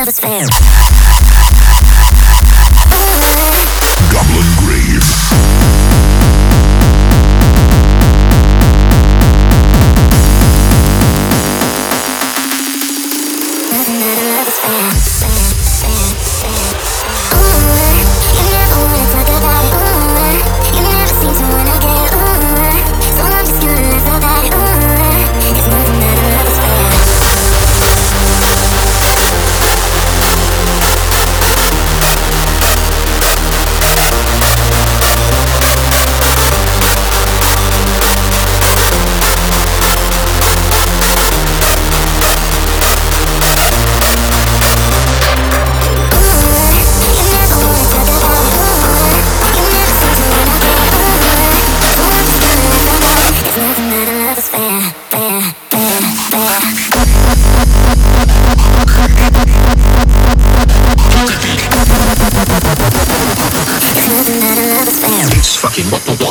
of despair. Goblin It's fucking what the